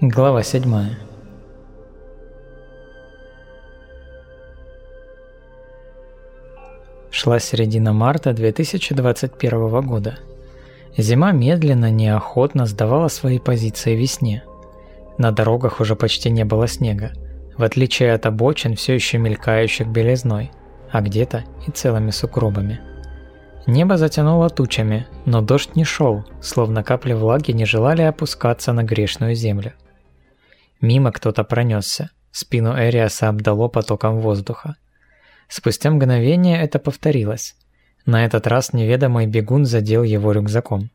Глава 7. Шла середина марта 2021 года. Зима медленно, неохотно сдавала свои позиции весне. На дорогах уже почти не было снега, в отличие от обочин, все еще мелькающих белизной, а где-то и целыми сугробами. Небо затянуло тучами, но дождь не шел, словно капли влаги не желали опускаться на грешную землю. Мимо кто-то пронесся. Спину Эриаса обдало потоком воздуха. Спустя мгновение это повторилось. На этот раз неведомый бегун задел его рюкзаком.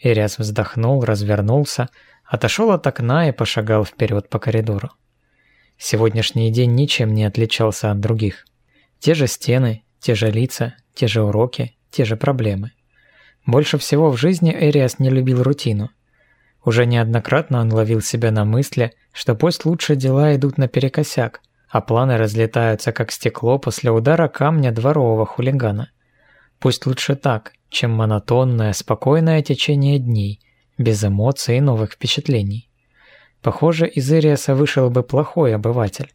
Эриас вздохнул, развернулся, отошел от окна и пошагал вперед по коридору. Сегодняшний день ничем не отличался от других. Те же стены, те же лица, те же уроки, те же проблемы. Больше всего в жизни Эриас не любил рутину – уже неоднократно он ловил себя на мысли, что пусть лучше дела идут наперекосяк, а планы разлетаются как стекло после удара камня дворового хулигана. Пусть лучше так, чем монотонное, спокойное течение дней, без эмоций и новых впечатлений. Похоже, из Ириаса вышел бы плохой обыватель.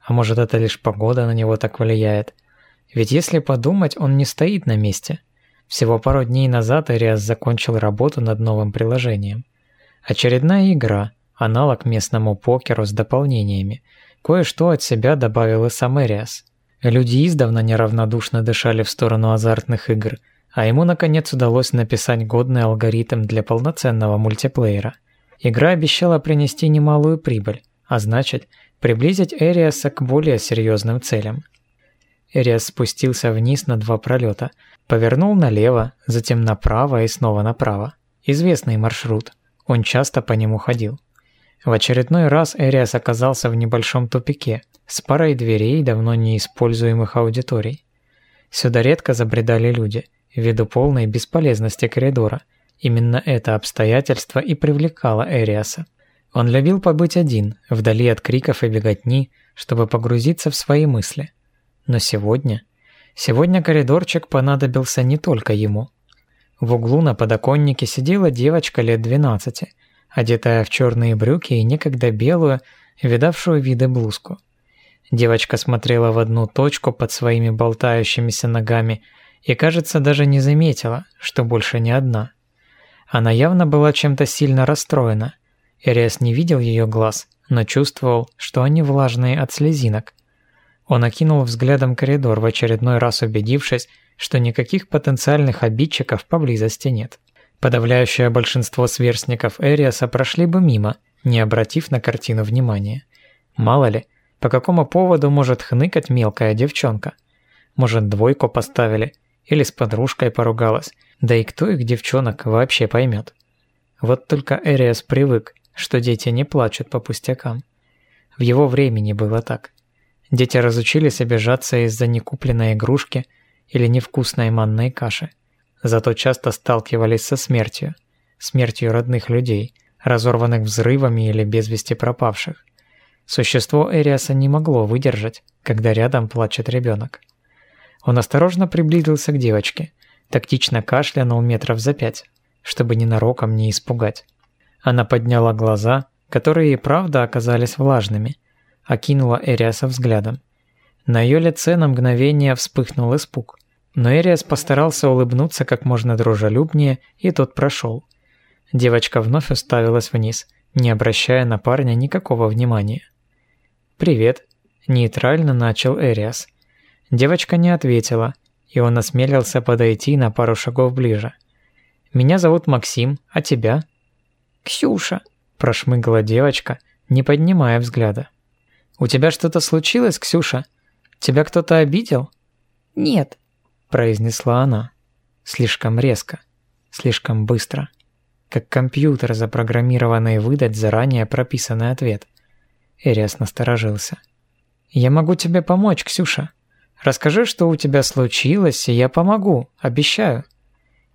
А может, это лишь погода на него так влияет? Ведь если подумать, он не стоит на месте. Всего пару дней назад Ириас закончил работу над новым приложением. Очередная игра, аналог местному покеру с дополнениями. Кое-что от себя добавил и сам Эриас. Люди издавна неравнодушно дышали в сторону азартных игр, а ему наконец удалось написать годный алгоритм для полноценного мультиплеера. Игра обещала принести немалую прибыль, а значит, приблизить Эриаса к более серьезным целям. Эриас спустился вниз на два пролета, повернул налево, затем направо и снова направо. Известный маршрут – он часто по нему ходил. В очередной раз Эриас оказался в небольшом тупике с парой дверей давно неиспользуемых аудиторий. Сюда редко забредали люди, ввиду полной бесполезности коридора. Именно это обстоятельство и привлекало Эриаса. Он любил побыть один, вдали от криков и беготни, чтобы погрузиться в свои мысли. Но сегодня... Сегодня коридорчик понадобился не только ему. В углу на подоконнике сидела девочка лет 12, одетая в черные брюки и некогда белую, видавшую виды блузку. Девочка смотрела в одну точку под своими болтающимися ногами и, кажется, даже не заметила, что больше не одна. Она явно была чем-то сильно расстроена. Эриас не видел ее глаз, но чувствовал, что они влажные от слезинок. Он окинул взглядом коридор, в очередной раз убедившись, что никаких потенциальных обидчиков поблизости нет. Подавляющее большинство сверстников Эриаса прошли бы мимо, не обратив на картину внимания. Мало ли, по какому поводу может хныкать мелкая девчонка. Может, двойку поставили, или с подружкой поругалась, да и кто их девчонок вообще поймет. Вот только Эриас привык, что дети не плачут по пустякам. В его времени было так. Дети разучились обижаться из-за некупленной игрушки – или невкусной манной каши. Зато часто сталкивались со смертью. Смертью родных людей, разорванных взрывами или без вести пропавших. Существо Эриаса не могло выдержать, когда рядом плачет ребенок. Он осторожно приблизился к девочке, тактично кашлянул метров за пять, чтобы ненароком не испугать. Она подняла глаза, которые и правда оказались влажными, окинула Эриаса взглядом. На ее лице на мгновение вспыхнул испуг. Но Эриас постарался улыбнуться как можно дружелюбнее, и тот прошел. Девочка вновь уставилась вниз, не обращая на парня никакого внимания. «Привет», – нейтрально начал Эриас. Девочка не ответила, и он осмелился подойти на пару шагов ближе. «Меня зовут Максим, а тебя?» «Ксюша», – прошмыгла девочка, не поднимая взгляда. «У тебя что-то случилось, Ксюша?» Тебя кто-то обидел?» «Нет», – произнесла она. Слишком резко, слишком быстро. Как компьютер, запрограммированный выдать заранее прописанный ответ. Эриас насторожился. «Я могу тебе помочь, Ксюша. Расскажи, что у тебя случилось, и я помогу, обещаю».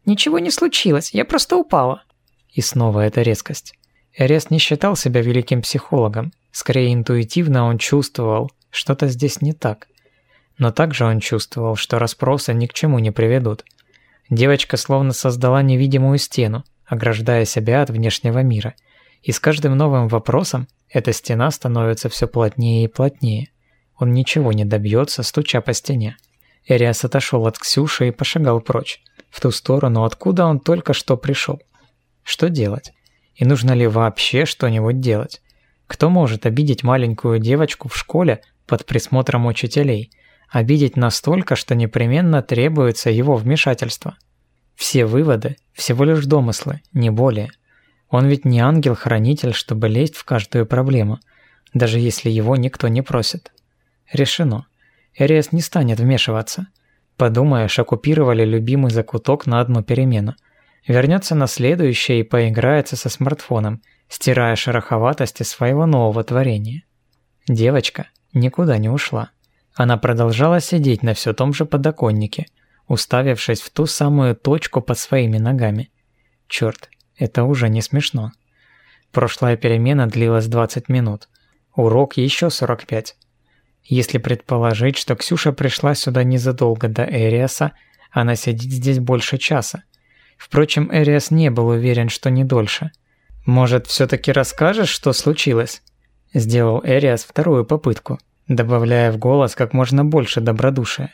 «Ничего не случилось, я просто упала». И снова эта резкость. Эриас не считал себя великим психологом. Скорее интуитивно он чувствовал, что-то здесь не так. Но также он чувствовал, что расспросы ни к чему не приведут. Девочка словно создала невидимую стену, ограждая себя от внешнего мира. И с каждым новым вопросом эта стена становится все плотнее и плотнее. Он ничего не добьется, стуча по стене. Эриас отошел от Ксюши и пошагал прочь, в ту сторону, откуда он только что пришел. Что делать? И нужно ли вообще что-нибудь делать? Кто может обидеть маленькую девочку в школе под присмотром учителей? Обидеть настолько, что непременно требуется его вмешательство. Все выводы – всего лишь домыслы, не более. Он ведь не ангел-хранитель, чтобы лезть в каждую проблему, даже если его никто не просит. Решено. Эриас не станет вмешиваться. Подумаешь, оккупировали любимый закуток на одну перемену. Вернется на следующее и поиграется со смартфоном, стирая шероховатости своего нового творения. Девочка никуда не ушла. Она продолжала сидеть на все том же подоконнике, уставившись в ту самую точку под своими ногами. Черт, это уже не смешно. Прошлая перемена длилась 20 минут. Урок еще 45. Если предположить, что Ксюша пришла сюда незадолго до Эриаса, она сидит здесь больше часа. Впрочем, Эриас не был уверен, что не дольше. «Может, все-таки расскажешь, что случилось?» Сделал Эриас вторую попытку, добавляя в голос как можно больше добродушия.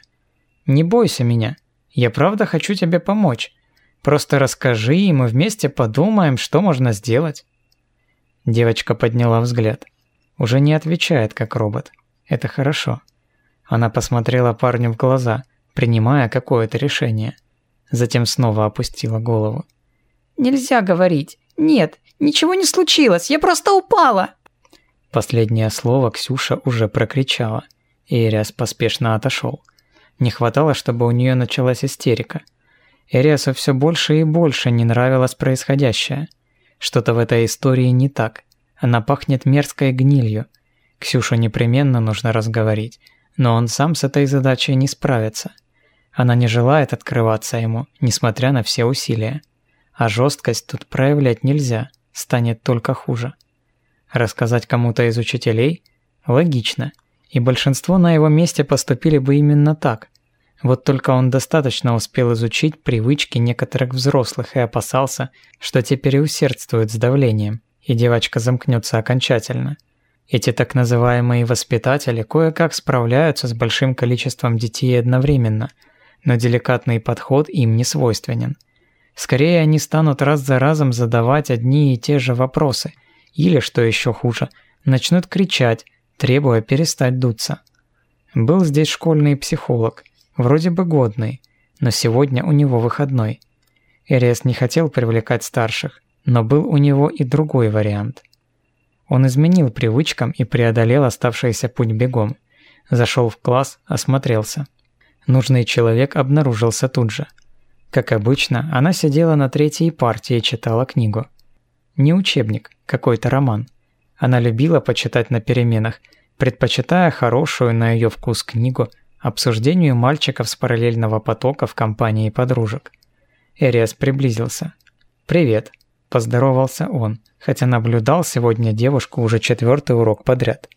«Не бойся меня. Я правда хочу тебе помочь. Просто расскажи, и мы вместе подумаем, что можно сделать». Девочка подняла взгляд. Уже не отвечает, как робот. Это хорошо. Она посмотрела парню в глаза, принимая какое-то решение. Затем снова опустила голову. «Нельзя говорить. Нет, ничего не случилось. Я просто упала!» Последнее слово Ксюша уже прокричала, и Эриас поспешно отошел. Не хватало, чтобы у нее началась истерика. Эриасу все больше и больше не нравилось происходящее. Что-то в этой истории не так. Она пахнет мерзкой гнилью, Ксюшу непременно нужно разговорить, но он сам с этой задачей не справится. Она не желает открываться ему, несмотря на все усилия. А жесткость тут проявлять нельзя, станет только хуже. Рассказать кому-то из учителей? Логично. И большинство на его месте поступили бы именно так. Вот только он достаточно успел изучить привычки некоторых взрослых и опасался, что те переусердствуют с давлением, и девочка замкнется окончательно – эти так называемые воспитатели кое-как справляются с большим количеством детей одновременно, но деликатный подход им не свойственен. Скорее они станут раз за разом задавать одни и те же вопросы, или, что еще хуже, начнут кричать, требуя перестать дуться. Был здесь школьный психолог, вроде бы годный, но сегодня у него выходной. Эриас не хотел привлекать старших, но был у него и другой вариант – он изменил привычкам и преодолел оставшийся путь бегом. Зашел в класс, осмотрелся. Нужный человек обнаружился тут же. Как обычно, она сидела на третьей партии и читала книгу. Не учебник, какой-то роман. Она любила почитать на переменах, предпочитая хорошую на ее вкус книгу обсуждению мальчиков с параллельного потока в компании подружек. Эриас приблизился. «Привет», – поздоровался он – хотя наблюдал сегодня девушку уже четвертый урок подряд.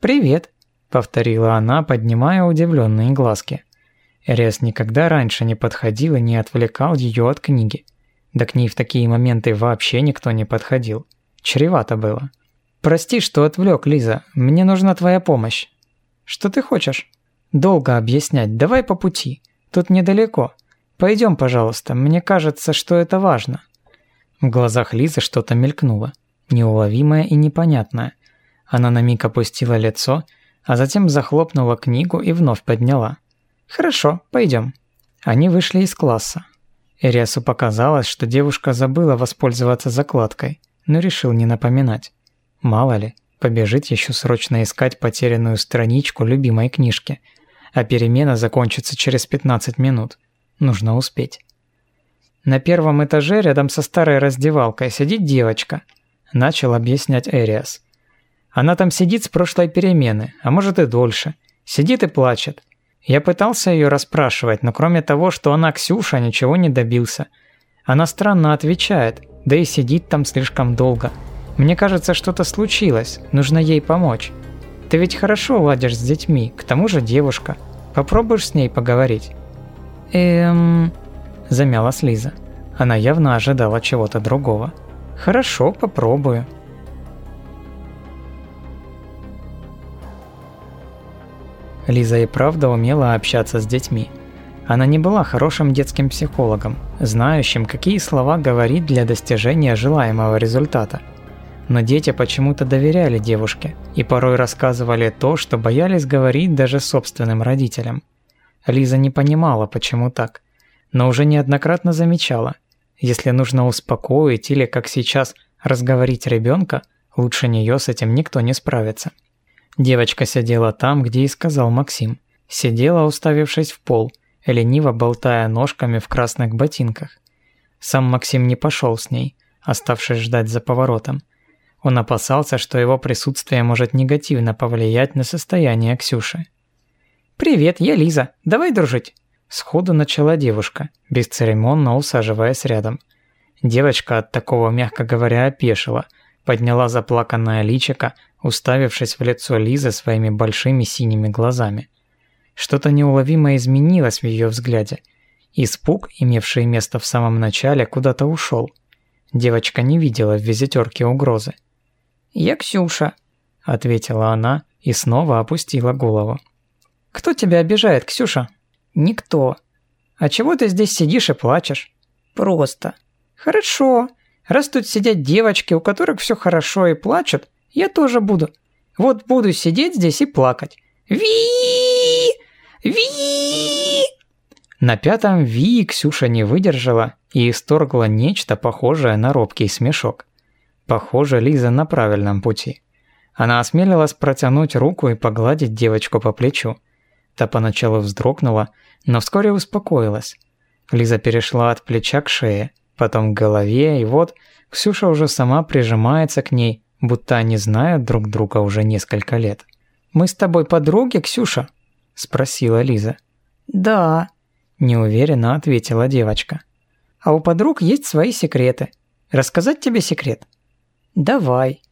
«Привет», – повторила она, поднимая удивленные глазки. Эрес никогда раньше не подходил и не отвлекал ее от книги. Да к ней в такие моменты вообще никто не подходил. Чревато было. «Прости, что отвлек, Лиза. Мне нужна твоя помощь». «Что ты хочешь?» «Долго объяснять. Давай по пути. Тут недалеко. Пойдем, пожалуйста. Мне кажется, что это важно». В глазах Лизы что-то мелькнуло, неуловимое и непонятное. Она на миг опустила лицо, а затем захлопнула книгу и вновь подняла. «Хорошо, пойдем». Они вышли из класса. Эриасу показалось, что девушка забыла воспользоваться закладкой, но решил не напоминать. Мало ли, побежит еще срочно искать потерянную страничку любимой книжки, а перемена закончится через 15 минут. Нужно успеть. На первом этаже рядом со старой раздевалкой сидит девочка, начал объяснять Эриас. Она там сидит с прошлой перемены, а может и дольше. Сидит и плачет. Я пытался ее расспрашивать, но кроме того, что она Ксюша, ничего не добился. Она странно отвечает, да и сидит там слишком долго. Мне кажется, что-то случилось, нужно ей помочь. Ты ведь хорошо ладишь с детьми, к тому же девушка. Попробуешь с ней поговорить? Эм... Замялась Лиза. Она явно ожидала чего-то другого. Хорошо, попробую. Лиза и правда умела общаться с детьми. Она не была хорошим детским психологом, знающим, какие слова говорить для достижения желаемого результата. Но дети почему-то доверяли девушке и порой рассказывали то, что боялись говорить даже собственным родителям. Лиза не понимала, почему так, но уже неоднократно замечала, если нужно успокоить или, как сейчас, разговорить ребенка, лучше нее с этим никто не справится. Девочка сидела там, где и сказал Максим. Сидела, уставившись в пол, лениво болтая ножками в красных ботинках. Сам Максим не пошел с ней, оставшись ждать за поворотом. Он опасался, что его присутствие может негативно повлиять на состояние Ксюши. «Привет, я Лиза. Давай дружить!» Сходу начала девушка, бесцеремонно усаживаясь рядом. Девочка от такого, мягко говоря, опешила, подняла заплаканное личико, уставившись в лицо Лизы своими большими синими глазами. Что-то неуловимо изменилось в ее взгляде. Испуг, имевший место в самом начале, куда-то ушел. Девочка не видела в визитерке угрозы. «Я Ксюша», – ответила она и снова опустила голову. «Кто тебя обижает, Ксюша?» Никто. А чего ты здесь сидишь и плачешь? Просто. Хорошо. Раз тут сидят девочки, у которых все хорошо и плачут, я тоже буду. Вот буду сидеть здесь и плакать. Ви! Ви! На пятом Ви Ксюша не выдержала и исторгла нечто похожее на робкий смешок. Похоже, Лиза на правильном пути. Она осмелилась протянуть руку и погладить девочку по плечу. Та поначалу вздрогнула, но вскоре успокоилась. Лиза перешла от плеча к шее, потом к голове, и вот Ксюша уже сама прижимается к ней, будто они знают друг друга уже несколько лет. «Мы с тобой подруги, Ксюша?» – спросила Лиза. «Да», – неуверенно ответила девочка. «А у подруг есть свои секреты. Рассказать тебе секрет?» «Давай.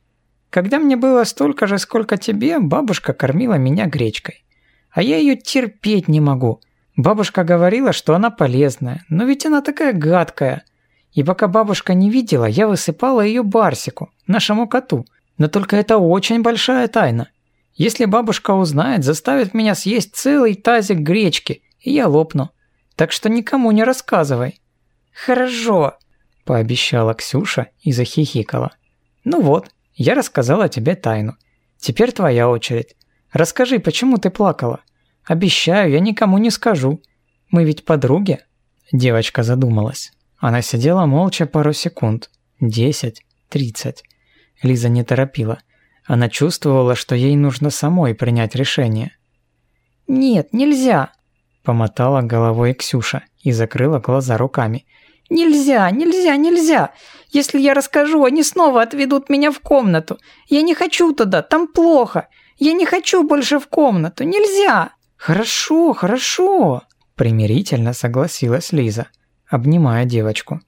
Когда мне было столько же, сколько тебе, бабушка кормила меня гречкой. А я ее терпеть не могу. Бабушка говорила, что она полезная, но ведь она такая гадкая. И пока бабушка не видела, я высыпала ее Барсику, нашему коту. Но только это очень большая тайна. Если бабушка узнает, заставит меня съесть целый тазик гречки, и я лопну. Так что никому не рассказывай. Хорошо, пообещала Ксюша и захихикала. Ну вот, я рассказала тебе тайну. Теперь твоя очередь. Расскажи, почему ты плакала? Обещаю, я никому не скажу. Мы ведь подруги». Девочка задумалась. Она сидела молча пару секунд. Десять, тридцать. Лиза не торопила. Она чувствовала, что ей нужно самой принять решение. «Нет, нельзя», – помотала головой Ксюша и закрыла глаза руками. «Нельзя, нельзя, нельзя! Если я расскажу, они снова отведут меня в комнату. Я не хочу туда, там плохо. Я не хочу больше в комнату, нельзя!» «Хорошо, хорошо!» – примирительно согласилась Лиза, обнимая девочку.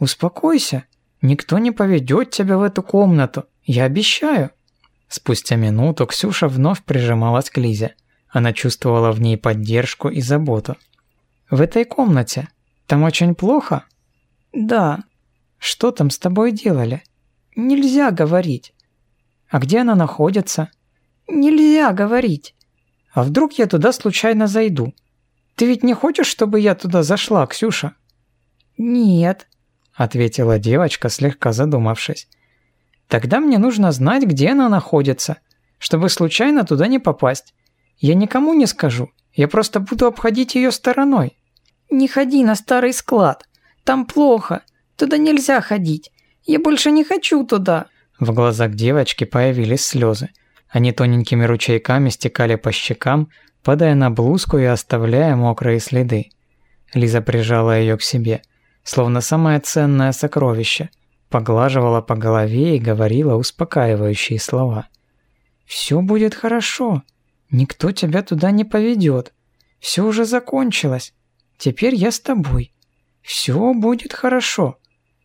«Успокойся, никто не поведет тебя в эту комнату, я обещаю!» Спустя минуту Ксюша вновь прижималась к Лизе. Она чувствовала в ней поддержку и заботу. «В этой комнате? Там очень плохо?» «Да». «Что там с тобой делали?» «Нельзя говорить». «А где она находится?» «Нельзя говорить». А вдруг я туда случайно зайду? Ты ведь не хочешь, чтобы я туда зашла, Ксюша? Нет, ответила девочка, слегка задумавшись. Тогда мне нужно знать, где она находится, чтобы случайно туда не попасть. Я никому не скажу, я просто буду обходить ее стороной. Не ходи на старый склад, там плохо, туда нельзя ходить. Я больше не хочу туда. В глазах девочки появились слезы. Они тоненькими ручейками стекали по щекам, падая на блузку и оставляя мокрые следы. Лиза прижала ее к себе, словно самое ценное сокровище, поглаживала по голове и говорила успокаивающие слова. «Все будет хорошо. Никто тебя туда не поведет. Все уже закончилось. Теперь я с тобой. Все будет хорошо.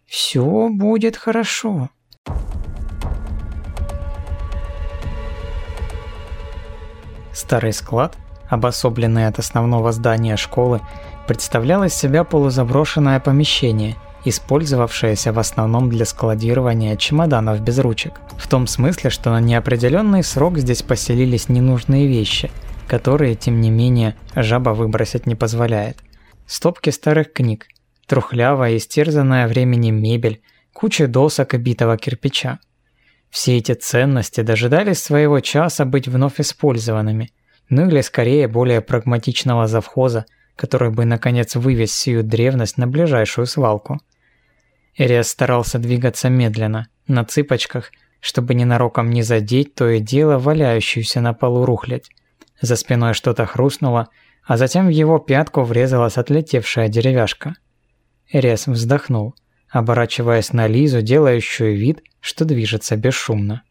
Все будет хорошо». Старый склад, обособленный от основного здания школы, представлял из себя полузаброшенное помещение, использовавшаяся в основном для складирования чемоданов без ручек. В том смысле, что на неопределенный срок здесь поселились ненужные вещи, которые, тем не менее, жаба выбросить не позволяет. Стопки старых книг, трухлявая и стерзанная временем мебель, куча досок и битого кирпича. Все эти ценности дожидались своего часа быть вновь использованными, ну или скорее более прагматичного завхоза, который бы наконец вывез сию древность на ближайшую свалку. Эриас старался двигаться медленно, на цыпочках, чтобы ненароком не задеть то и дело валяющуюся на полу рухлядь. За спиной что-то хрустнуло, а затем в его пятку врезалась отлетевшая деревяшка. Эриас вздохнул, оборачиваясь на Лизу, делающую вид, что движется бесшумно.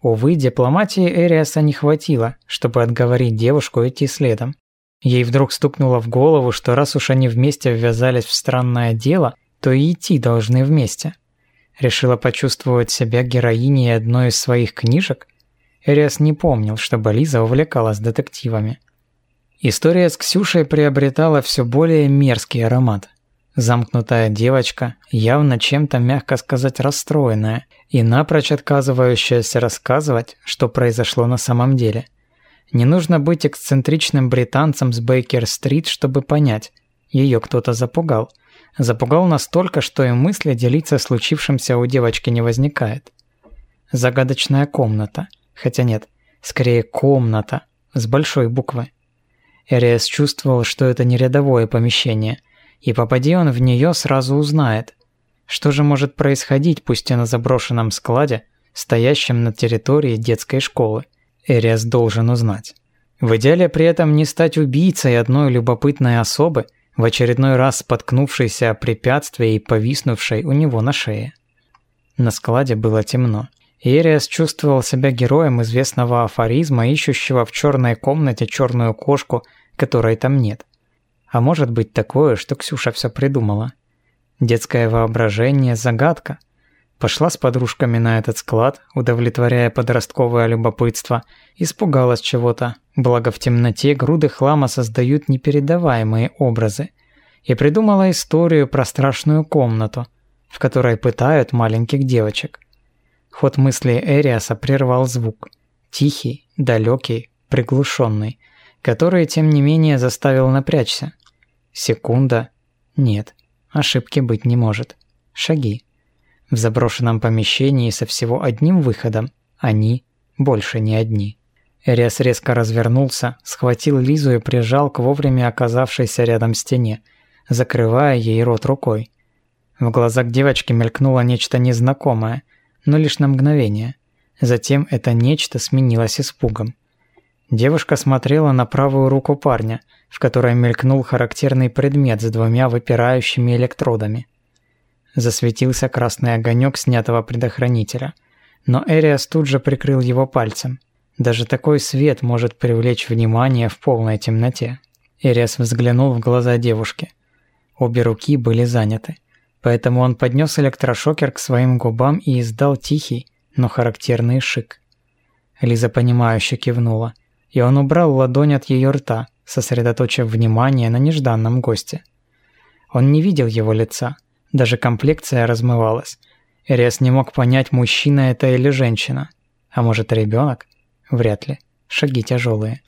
Увы, дипломатии Эриаса не хватило, чтобы отговорить девушку идти следом. Ей вдруг стукнуло в голову, что раз уж они вместе ввязались в странное дело, то и идти должны вместе. Решила почувствовать себя героиней одной из своих книжек? Эриас не помнил, чтобы Лиза увлекалась детективами. История с Ксюшей приобретала все более мерзкий аромат – Замкнутая девочка, явно чем-то, мягко сказать, расстроенная и напрочь отказывающаяся рассказывать, что произошло на самом деле. Не нужно быть эксцентричным британцем с Бейкер-стрит, чтобы понять, ее кто-то запугал. Запугал настолько, что и мысли делиться случившимся у девочки не возникает. Загадочная комната. Хотя нет, скорее комната, с большой буквы. Эриас чувствовал, что это не рядовое помещение – и попади он в нее, сразу узнает. Что же может происходить, пусть и на заброшенном складе, стоящем на территории детской школы? Эриас должен узнать. В идеале при этом не стать убийцей одной любопытной особы, в очередной раз споткнувшейся о препятствие и повиснувшей у него на шее. На складе было темно. Эриас чувствовал себя героем известного афоризма, ищущего в черной комнате черную кошку, которой там нет. А может быть такое, что Ксюша все придумала. Детское воображение – загадка. Пошла с подружками на этот склад, удовлетворяя подростковое любопытство, испугалась чего-то, благо в темноте груды хлама создают непередаваемые образы, и придумала историю про страшную комнату, в которой пытают маленьких девочек. Ход мысли Эриаса прервал звук. Тихий, далекий, приглушенный, который, тем не менее, заставил напрячься. Секунда. Нет, ошибки быть не может. Шаги. В заброшенном помещении со всего одним выходом они больше не одни. Эриас резко развернулся, схватил Лизу и прижал к вовремя оказавшейся рядом стене, закрывая ей рот рукой. В глазах девочки мелькнуло нечто незнакомое, но лишь на мгновение. Затем это нечто сменилось испугом. Девушка смотрела на правую руку парня, в которой мелькнул характерный предмет с двумя выпирающими электродами. Засветился красный огонек снятого предохранителя, но Эриас тут же прикрыл его пальцем. Даже такой свет может привлечь внимание в полной темноте. Эриас взглянул в глаза девушки. Обе руки были заняты, поэтому он поднес электрошокер к своим губам и издал тихий, но характерный шик. Лиза понимающе кивнула и он убрал ладонь от ее рта, сосредоточив внимание на нежданном госте. Он не видел его лица, даже комплекция размывалась. Эриас не мог понять, мужчина это или женщина. А может, ребенок? Вряд ли. Шаги тяжелые.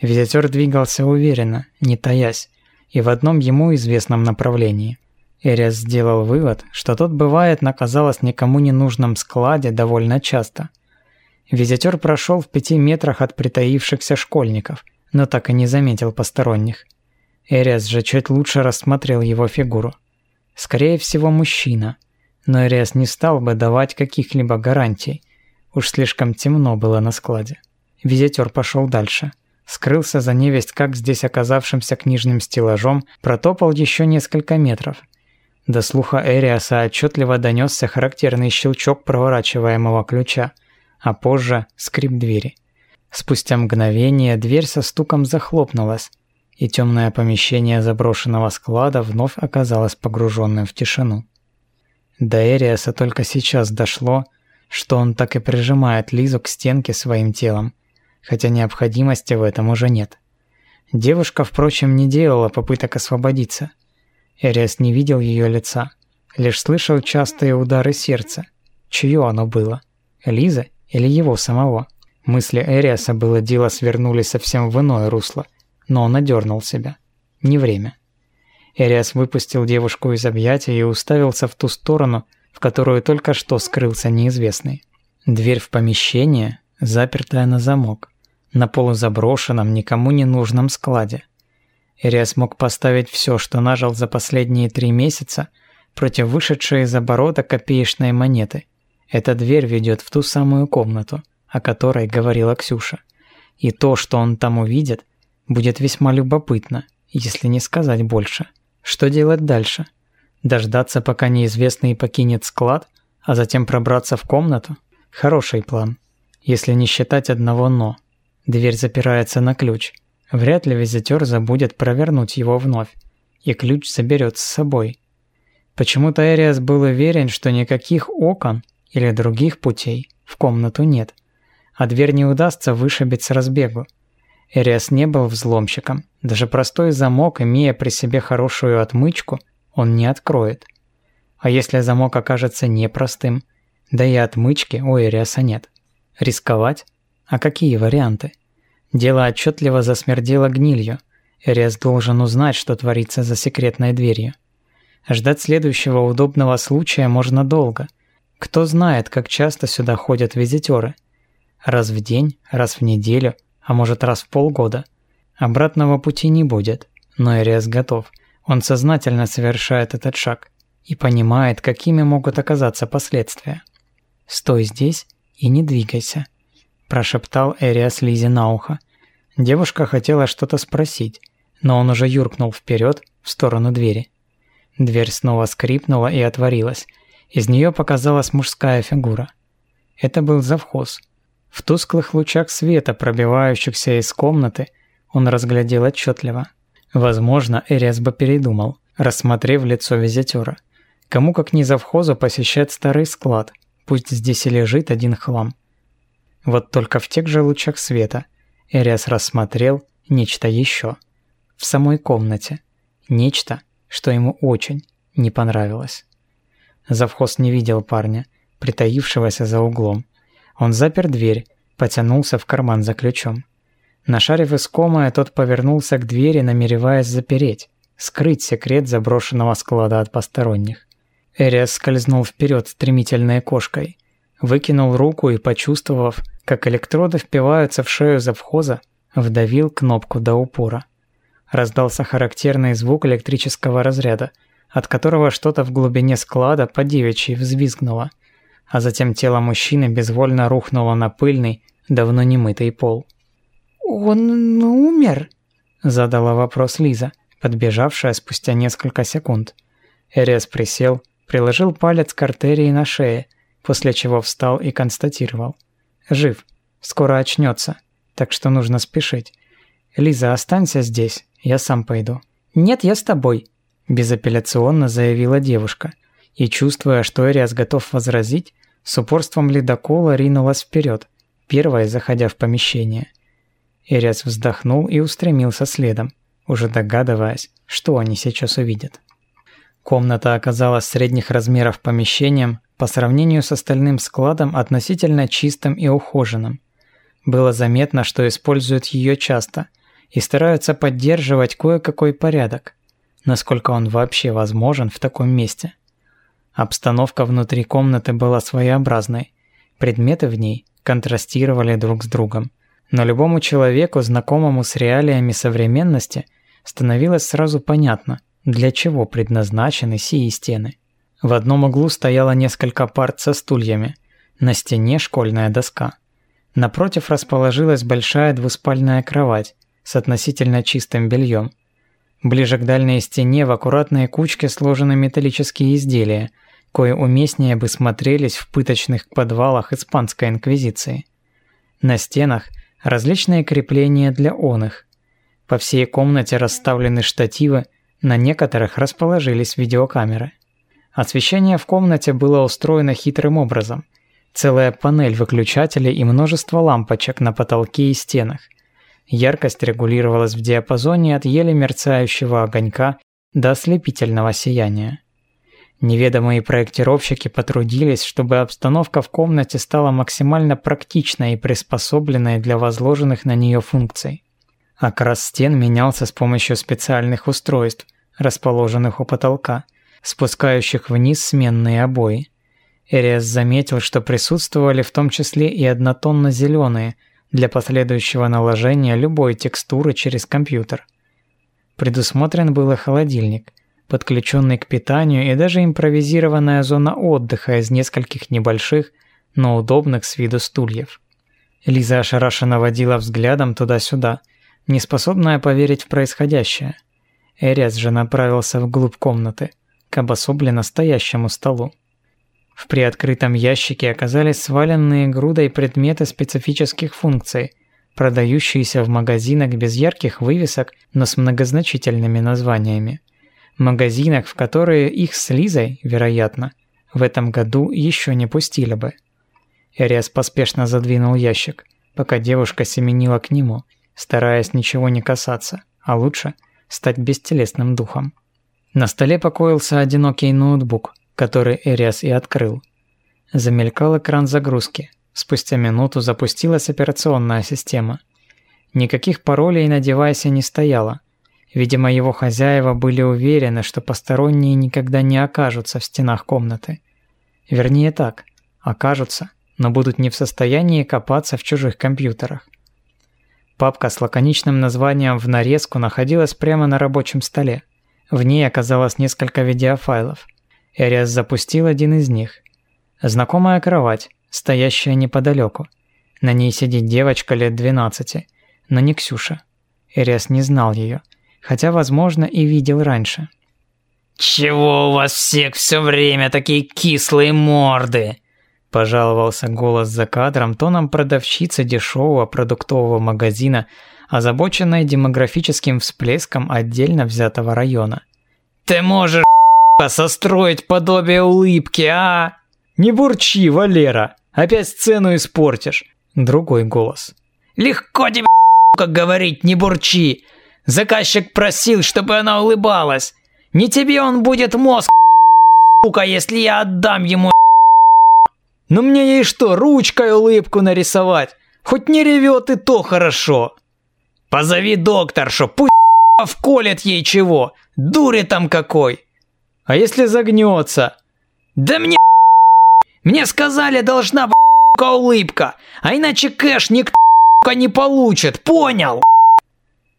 Визитер двигался уверенно, не таясь, и в одном ему известном направлении. Эриас сделал вывод, что тот бывает на, казалось, никому не нужном складе довольно часто – Визитер прошел в пяти метрах от притаившихся школьников, но так и не заметил посторонних. Эриас же чуть лучше рассмотрел его фигуру. Скорее всего, мужчина. Но Эриас не стал бы давать каких-либо гарантий. Уж слишком темно было на складе. Визитер пошел дальше. Скрылся за невесть как здесь оказавшимся книжным стеллажом, протопал еще несколько метров. До слуха Эриаса отчетливо донесся характерный щелчок проворачиваемого ключа – а позже скрип двери. Спустя мгновение дверь со стуком захлопнулась, и темное помещение заброшенного склада вновь оказалось погруженным в тишину. До Эриаса только сейчас дошло, что он так и прижимает Лизу к стенке своим телом, хотя необходимости в этом уже нет. Девушка, впрочем, не делала попыток освободиться. Эриас не видел ее лица, лишь слышал частые удары сердца. Чье оно было? Лиза или его самого? Мысли Эриаса было дело свернули совсем в иное русло, но он одернул себя. Не время. Эриас выпустил девушку из объятия и уставился в ту сторону, в которую только что скрылся неизвестный. Дверь в помещение, запертая на замок, на полузаброшенном, никому не нужном складе. Эриас мог поставить все, что нажил за последние три месяца, против вышедшей из оборота копеечной монеты. Эта дверь ведет в ту самую комнату, о которой говорила Ксюша. И то, что он там увидит, будет весьма любопытно, если не сказать больше. Что делать дальше? Дождаться, пока неизвестный покинет склад, а затем пробраться в комнату? Хороший план. Если не считать одного «но». Дверь запирается на ключ. Вряд ли визитер забудет провернуть его вновь, и ключ заберет с собой. Почему-то Эриас был уверен, что никаких окон или других путей в комнату нет, а дверь не удастся вышибить с разбегу. Эриас не был взломщиком. Даже простой замок, имея при себе хорошую отмычку, он не откроет. А если замок окажется непростым, да и отмычки у Эриаса нет. Рисковать? А какие варианты? Дело отчетливо засмердело гнилью. Эриас должен узнать, что творится за секретной дверью. Ждать следующего удобного случая можно долго. Кто знает, как часто сюда ходят визитеры. Раз в день, раз в неделю – а может раз в полгода. Обратного пути не будет, но Эриас готов. Он сознательно совершает этот шаг и понимает, какими могут оказаться последствия. «Стой здесь и не двигайся», – прошептал Эриас Лизе на ухо. Девушка хотела что-то спросить, но он уже юркнул вперед в сторону двери. Дверь снова скрипнула и отворилась. Из нее показалась мужская фигура. Это был завхоз – в тусклых лучах света, пробивающихся из комнаты, он разглядел отчетливо. Возможно, Эриас бы передумал, рассмотрев лицо визитера. Кому как не завхозу посещать старый склад, пусть здесь и лежит один хлам. Вот только в тех же лучах света Эриас рассмотрел нечто еще. В самой комнате. Нечто, что ему очень не понравилось. Завхоз не видел парня, притаившегося за углом, он запер дверь, потянулся в карман за ключом. Нашарив искомое, тот повернулся к двери, намереваясь запереть, скрыть секрет заброшенного склада от посторонних. Эриас скользнул вперед стремительной кошкой, выкинул руку и, почувствовав, как электроды впиваются в шею завхоза, вдавил кнопку до упора. Раздался характерный звук электрического разряда, от которого что-то в глубине склада по девичьи взвизгнуло – а затем тело мужчины безвольно рухнуло на пыльный, давно не мытый пол. «Он умер?» – задала вопрос Лиза, подбежавшая спустя несколько секунд. Эриас присел, приложил палец к артерии на шее, после чего встал и констатировал. «Жив. Скоро очнется, так что нужно спешить. Лиза, останься здесь, я сам пойду». «Нет, я с тобой», – безапелляционно заявила девушка – и, чувствуя, что Эриас готов возразить, с упорством ледокола ринулась вперед, первая заходя в помещение. Эриас вздохнул и устремился следом, уже догадываясь, что они сейчас увидят. Комната оказалась средних размеров помещением по сравнению с остальным складом относительно чистым и ухоженным. Было заметно, что используют ее часто и стараются поддерживать кое-какой порядок, насколько он вообще возможен в таком месте – Обстановка внутри комнаты была своеобразной. Предметы в ней контрастировали друг с другом. Но любому человеку, знакомому с реалиями современности, становилось сразу понятно, для чего предназначены сии стены. В одном углу стояло несколько парт со стульями, на стене школьная доска. Напротив расположилась большая двуспальная кровать с относительно чистым бельем. Ближе к дальней стене в аккуратной кучке сложены металлические изделия – кое уместнее бы смотрелись в пыточных подвалах Испанской Инквизиции. На стенах различные крепления для оных. По всей комнате расставлены штативы, на некоторых расположились видеокамеры. Освещение в комнате было устроено хитрым образом. Целая панель выключателей и множество лампочек на потолке и стенах. Яркость регулировалась в диапазоне от еле мерцающего огонька до ослепительного сияния. Неведомые проектировщики потрудились, чтобы обстановка в комнате стала максимально практичной и приспособленной для возложенных на нее функций. Окрас стен менялся с помощью специальных устройств, расположенных у потолка, спускающих вниз сменные обои. Эриас заметил, что присутствовали в том числе и однотонно-зеленые для последующего наложения любой текстуры через компьютер. Предусмотрен был и холодильник, подключенный к питанию и даже импровизированная зона отдыха из нескольких небольших, но удобных с виду стульев. Лиза ошарашенно водила взглядом туда-сюда, неспособная поверить в происходящее. Эриас же направился вглубь комнаты, к обособленно стоящему столу. В приоткрытом ящике оказались сваленные грудой предметы специфических функций, продающиеся в магазинах без ярких вывесок, но с многозначительными названиями. Магазинах, в которые их с Лизой, вероятно, в этом году еще не пустили бы. Эриас поспешно задвинул ящик, пока девушка семенила к нему, стараясь ничего не касаться, а лучше стать бестелесным духом. На столе покоился одинокий ноутбук – который Эриас и открыл. Замелькал экран загрузки. Спустя минуту запустилась операционная система. Никаких паролей на девайсе не стояло. Видимо, его хозяева были уверены, что посторонние никогда не окажутся в стенах комнаты. Вернее так, окажутся, но будут не в состоянии копаться в чужих компьютерах. Папка с лаконичным названием в нарезку находилась прямо на рабочем столе. В ней оказалось несколько видеофайлов – Эриас запустил один из них. Знакомая кровать, стоящая неподалеку. На ней сидит девочка лет 12, но не Ксюша. Эриас не знал ее, хотя, возможно, и видел раньше. «Чего у вас всех все время такие кислые морды?» Пожаловался голос за кадром тоном продавщицы дешевого продуктового магазина, озабоченной демографическим всплеском отдельно взятого района. «Ты можешь состроить подобие улыбки, а? Не бурчи, Валера, опять сцену испортишь. Другой голос. Легко тебе, говорить, не бурчи. Заказчик просил, чтобы она улыбалась. Не тебе он будет мозг, сука, если я отдам ему Ну мне ей что, ручкой улыбку нарисовать? Хоть не ревет и то хорошо. Позови докторшу, пусть вколет ей чего. Дури там какой. А если загнется? Да мне Мне сказали, должна быть улыбка, а иначе кэш никто не получит, понял?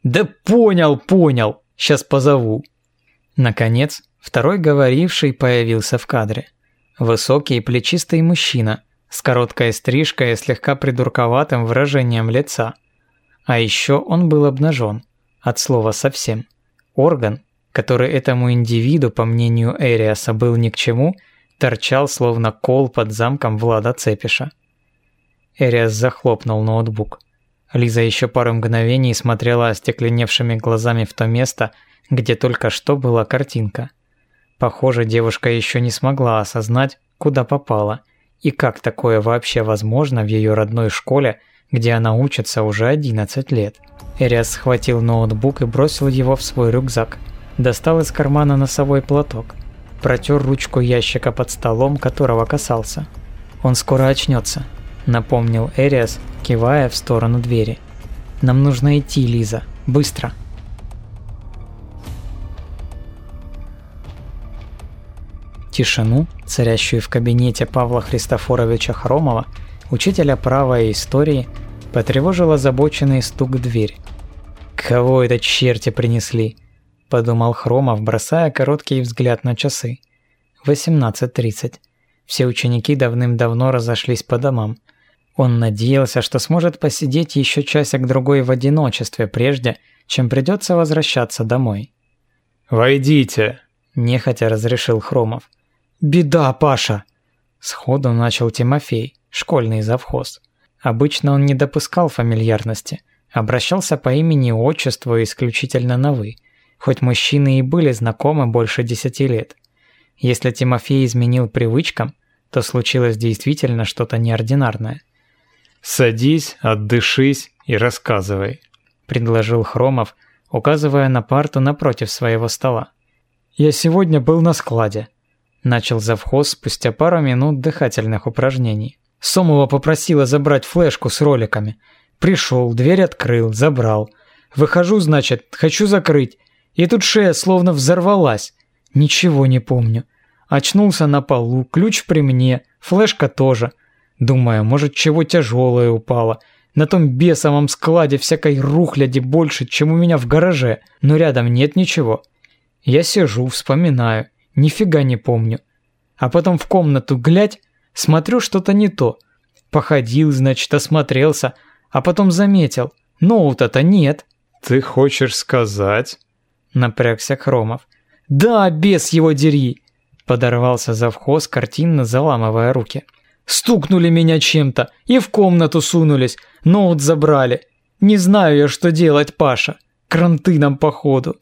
Да понял, понял. Сейчас позову. Наконец, второй говоривший появился в кадре. Высокий плечистый мужчина с короткой стрижкой и слегка придурковатым выражением лица. А еще он был обнажен, от слова совсем. Орган, который этому индивиду, по мнению Эриаса, был ни к чему, торчал словно кол под замком Влада Цепиша. Эриас захлопнул ноутбук. Лиза еще пару мгновений смотрела остекленевшими глазами в то место, где только что была картинка. Похоже, девушка еще не смогла осознать, куда попала, и как такое вообще возможно в ее родной школе, где она учится уже 11 лет. Эриас схватил ноутбук и бросил его в свой рюкзак – достал из кармана носовой платок, протер ручку ящика под столом, которого касался. «Он скоро очнется», — напомнил Эриас, кивая в сторону двери. «Нам нужно идти, Лиза. Быстро!» Тишину, царящую в кабинете Павла Христофоровича Хромова, учителя права и истории, потревожил озабоченный стук в дверь. «Кого это черти принесли?» – подумал Хромов, бросая короткий взгляд на часы. 18.30. Все ученики давным-давно разошлись по домам. Он надеялся, что сможет посидеть еще часик-другой в одиночестве прежде, чем придется возвращаться домой. «Войдите!» – нехотя разрешил Хромов. «Беда, Паша!» Сходу начал Тимофей, школьный завхоз. Обычно он не допускал фамильярности, обращался по имени-отчеству исключительно на «вы», хоть мужчины и были знакомы больше десяти лет. Если Тимофей изменил привычкам, то случилось действительно что-то неординарное. «Садись, отдышись и рассказывай», – предложил Хромов, указывая на парту напротив своего стола. «Я сегодня был на складе», – Начал завхоз спустя пару минут дыхательных упражнений. Сомова попросила забрать флешку с роликами. Пришел, дверь открыл, забрал. Выхожу, значит, хочу закрыть. И тут шея словно взорвалась. Ничего не помню. Очнулся на полу, ключ при мне, флешка тоже. Думаю, может, чего тяжелое упало. На том бесовом складе всякой рухляди больше, чем у меня в гараже, но рядом нет ничего. Я сижу, вспоминаю, нифига не помню. А потом в комнату глядь, смотрю что-то не то. Походил, значит, осмотрелся, а потом заметил, ноута-то нет. «Ты хочешь сказать?» Напрягся Хромов. «Да, бес его дери!» Подорвался завхоз, картинно заламывая руки. «Стукнули меня чем-то и в комнату сунулись, ноут забрали. Не знаю я, что делать, Паша. Кранты нам походу».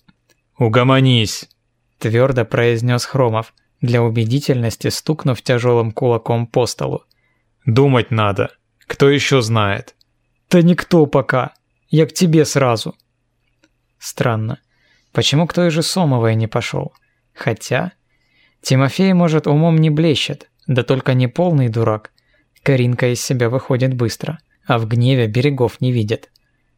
«Угомонись!» Твердо произнес Хромов, для убедительности стукнув тяжелым кулаком по столу. «Думать надо. Кто еще знает?» «Да никто пока. Я к тебе сразу». Странно. Почему к той же Сомовой не пошел? Хотя... Тимофей, может, умом не блещет, да только не полный дурак. Каринка из себя выходит быстро, а в гневе берегов не видит.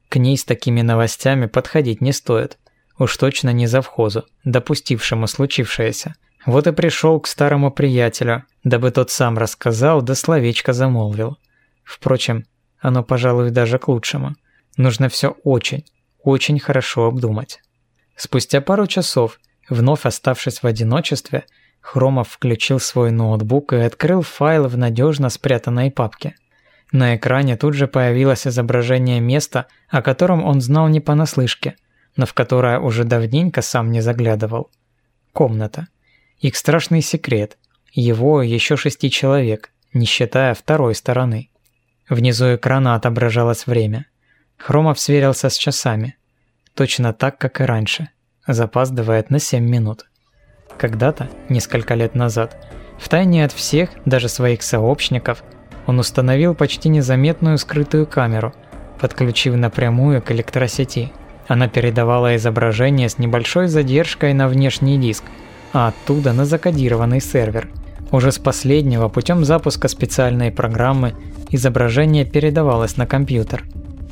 К ней с такими новостями подходить не стоит. Уж точно не завхозу, допустившему случившееся. Вот и пришел к старому приятелю, дабы тот сам рассказал, да словечко замолвил. Впрочем, оно, пожалуй, даже к лучшему. Нужно все очень, очень хорошо обдумать. Спустя пару часов, вновь оставшись в одиночестве, Хромов включил свой ноутбук и открыл файл в надежно спрятанной папке. На экране тут же появилось изображение места, о котором он знал не понаслышке, но в которое уже давненько сам не заглядывал. Комната. Их страшный секрет. Его еще шести человек, не считая второй стороны. Внизу экрана отображалось время. Хромов сверился с часами. Точно так, как и раньше. Запаздывает на 7 минут. Когда-то, несколько лет назад, втайне от всех, даже своих сообщников, он установил почти незаметную скрытую камеру, подключив напрямую к электросети. Она передавала изображение с небольшой задержкой на внешний диск, а оттуда на закодированный сервер. Уже с последнего путем запуска специальной программы изображение передавалось на компьютер.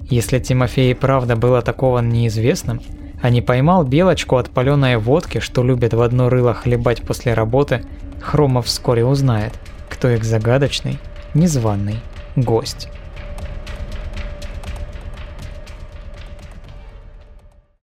Если Тимофей правда был атакован неизвестным, а не поймал белочку от паленой водки, что любит в одно рыло хлебать после работы, Хромов вскоре узнает, кто их загадочный, незваный гость.